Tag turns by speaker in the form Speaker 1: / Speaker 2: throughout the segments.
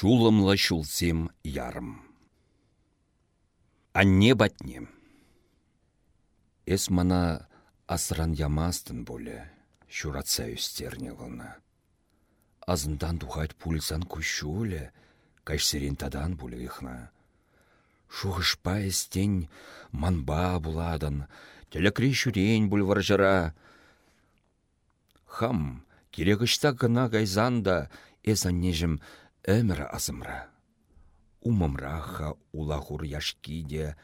Speaker 1: Чулымла çулсем ярым. Анне батне. Эс мана асран ямастын боле, шуратса үстерне ғылна. Азындан тухать пульсан күшуле, кайшсерен тадан ихна. Шуғышпа эстен манба буладын, телекри шүрен бульваржыра. Хам, керегішта гына гайзанда, эс аннежім әмір азымра. Умымраха улагур яшкиде,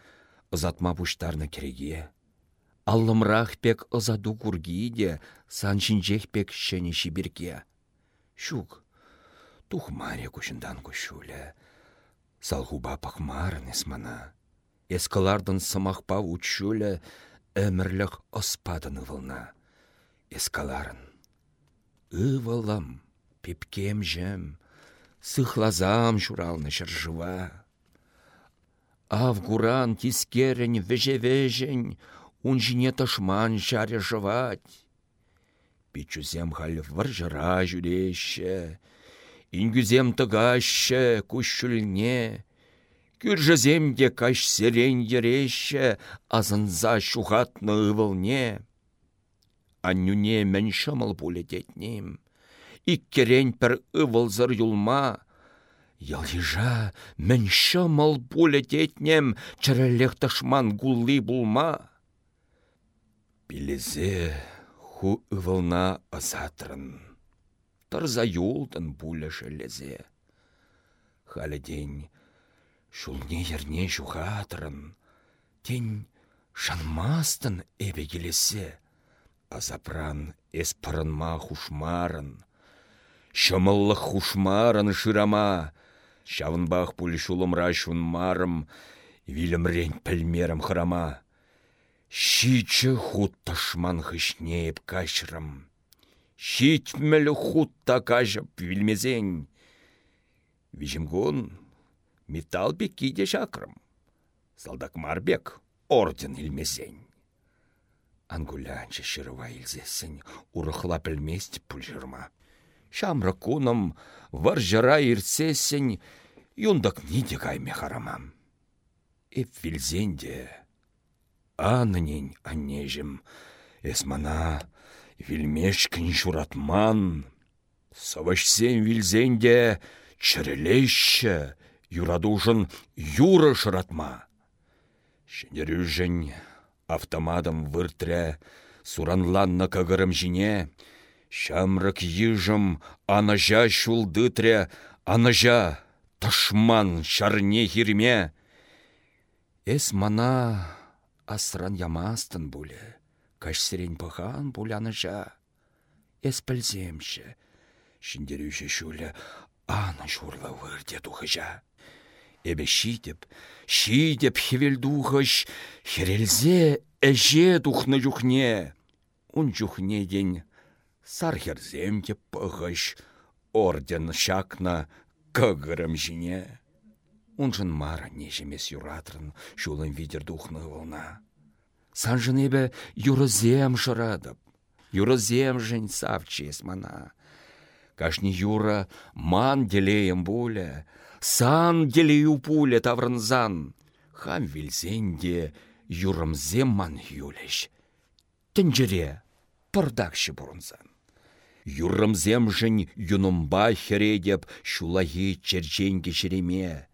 Speaker 1: ызатма пуштарны кереге. Аллымрах пек ызаду кургиде, саншинчех пек шені шибирге. Шук, тухмаре кушындан кушуле. Салхуба пахмарын эсмана. Эскалардын сымақпа учуле, әмірлік оспадын ывылна. Эскаларын. Ывылым, пепкем жем, сыхлазам шуралны шыржыва. Авгуран тискерен веже-вежен, унжине тышман шаре жывать. Пичузем хал варжыра жүреше, ингюзем тыгаще күшшүлне, Күржіземде каш серен ереше, азынза шухатны ывылне. Аннюне мен шымыл пулететнем иккерен пір ывылзыр юлма. Ялжа мін шымыл пулететнем чірілік тышман гулли булма. Білізе ху ывылна азатрын. Тарза юлдын пулі шелезе. Халеден шулне ерне жуғатрын. Тен шанмастын эбе келесе. Азапран эс пырынма хушмарын. Шымыллық хушмарын шырама, Шавынбақ пуль шулымра марым, Вилімрен пілмерім хырама. Шичі худ ташман хышнееп кашрым. Шитмелі хутта кажып вилмезен. Вижімгон металл беккиде шакрым. Салдак марбек орден илмезен. Ангулянчы шырыва илзесін, урықла пілместі пүлжірма. Шамры куным варжыра ирсесін, юндак ниде кайме харамам. Эп вилзенде, анынен аннежім, эсмана вилмешкін журатман. Савашсен вилзенде чірілеші, юрадужын юры шыратма. Шенерюжін автоматом выртря, суранланна кагырым жіне, Шамрак йыжым анажа шулдытря, анажа ташман шарне хирме. Эс мана асран ямастын буле, кашсерен пыхан анажа. Эс пілземші, шиндерюші шуле ана шурла вырде тухыжа. Эбе шитеп, шитеп хевелдухыш, херелзе әже тухны жүхне. Ун жүхне день сархерзем те пăхăç, орден çакна кăгырым çине. Уншын мара нежемес юратрын шулын видер духны волна. Санжын эбі юрызем шырадып, юрызем жын савчес мана. Кашни юра ман делеем буле, сан делею пуле таврынзан. Хам вилсенде юрымзем ман юлеш. Тінжіре пырдакшы бұрынзан. Юррымземжін юнумба хередеп шулаги черченге череме.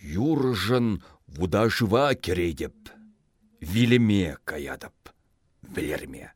Speaker 1: Юржын вуда жыва кередеп, вилеме каядып, білерме.